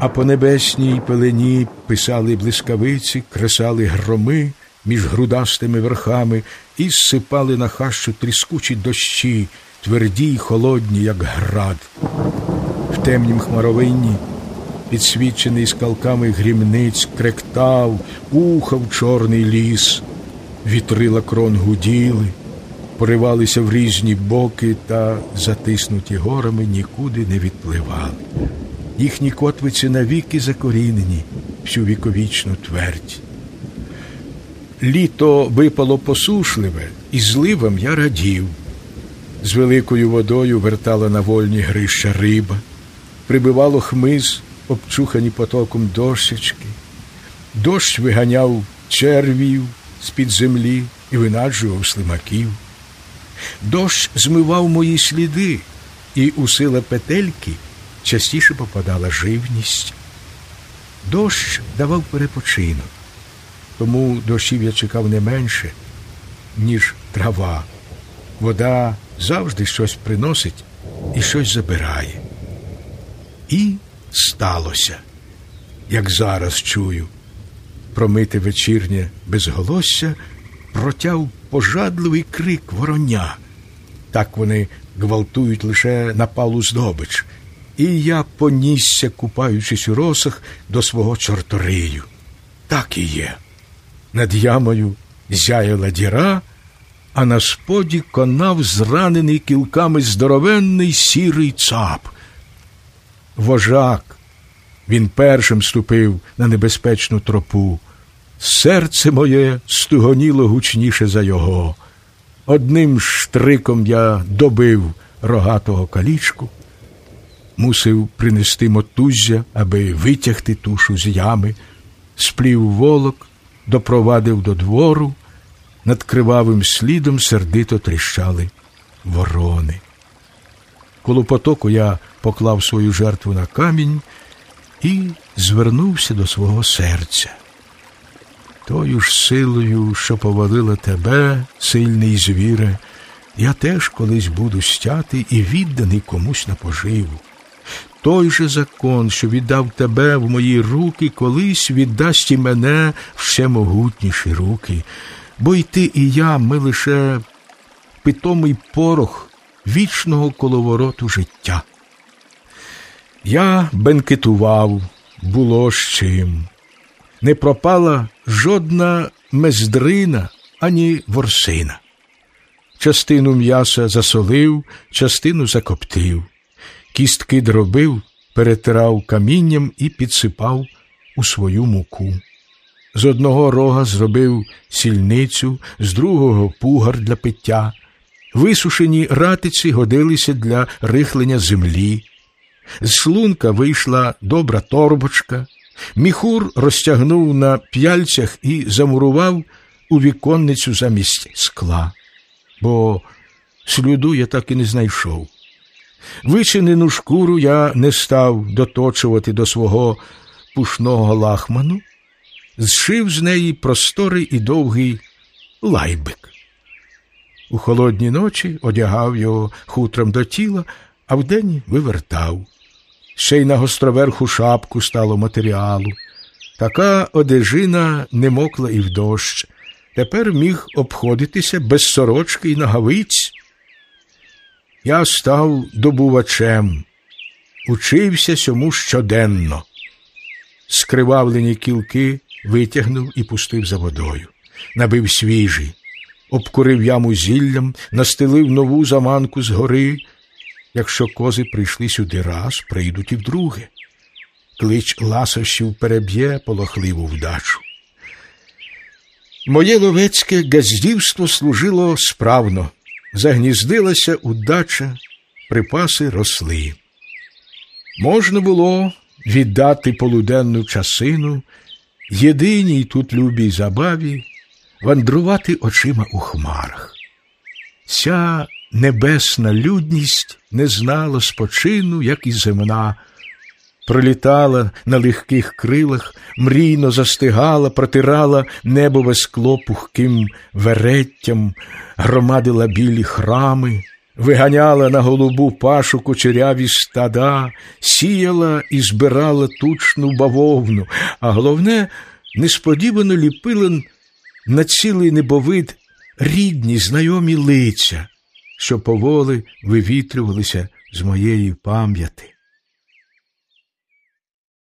а по небесній пелені писали блискавиці, кресали громи між грудастими верхами і зсипали на хащу тріскучі дощі, тверді й холодні, як град. В темнім хмаровинні, підсвічений скалками грімниць, кректав, ухав чорний ліс, вітрила крон гуділи, поривалися в різні боки та, затиснуті горами, нікуди не відпливали. Їхні котвиці навіки закорінені всю віковічну твердь. Літо випало посушливе, і зливам я радів. З великою водою вертала на вольні грища риба, прибивало хмиз, обчухані потоком дощечки. Дощ виганяв червів з-під землі і винаджував слимаків. Дощ змивав мої сліди, і у сила петельки частіше попадала живність. Дощ давав перепочинок, тому дощів я чекав не менше, ніж трава. Вода завжди щось приносить і щось забирає. І сталося, як зараз чую, промите вечірнє безголосся протяв пожадливий крик вороня. Так вони гвалтують лише напалу здобич. І я понісся, купаючись у росах, до свого чорторию. Так і є. Над ямою зяяла діра, а на споді конав зранений кілками здоровенний сірий цап. Вожак. Він першим ступив на небезпечну тропу. Серце моє стугоніло гучніше за його. Одним штриком я добив рогатого калічку, мусив принести мотуззя, аби витягти тушу з ями, сплів волок, допровадив до двору, над кривавим слідом сердито тріщали ворони. Коло потоку я поклав свою жертву на камінь і звернувся до свого серця. Тою ж силою, що повалила тебе, сильний звіре, я теж колись буду стяти і відданий комусь на поживу. Той же закон, що віддав тебе в мої руки, колись віддасть і мене в ще могутніші руки, бо й ти, і я, ми лише питомий порох вічного коловороту життя. Я бенкетував, було з чим. Не пропала жодна мездрина ані ворсина. Частину м'яса засолив, частину закоптив, кістки дробив, перетирав камінням і підсипав у свою муку. З одного рога зробив сільницю, з другого пугар для пиття. Висушені ратиці годилися для рихлення землі. З шлунка вийшла добра торбочка. Міхур розтягнув на п'яльцях і замурував у віконницю замість скла, бо сліду я так і не знайшов. Вичинену шкуру я не став доточувати до свого пушного лахману, зшив з неї просторий і довгий лайбик. У холодні ночі одягав його хутром до тіла, а вдень вивертав. Ще й на гостроверху шапку стало матеріалу. Така одежина не мокла і в дощ. Тепер міг обходитися без сорочки і нагавиць. Я став добувачем, учився сьому щоденно. Скривавлені кілки витягнув і пустив за водою, набив свіжий, обкурив яму зіллям, настелив нову заманку згори. Якщо кози прийшли сюди раз, прийдуть і вдруге. Клич ласощів переб'є полохливу вдачу. Моє ловецьке газдівство служило справно, загніздилася удача, припаси росли. Можна було віддати полуденну часину, єдиній тут любій забаві, вандрувати очима у хмарах. Ця небесна людність не знала спочину, як і земна, пролітала на легких крилах, мрійно застигала, протирала небове скло пухким вереттям, громадила білі храми, виганяла на голубу пашу кучеряві стада, сіяла і збирала тучну бавовну, а головне, несподівано ліпила на цілий небовид рідні знайомі лиця, що поволи вивітрювалися з моєї пам'яті.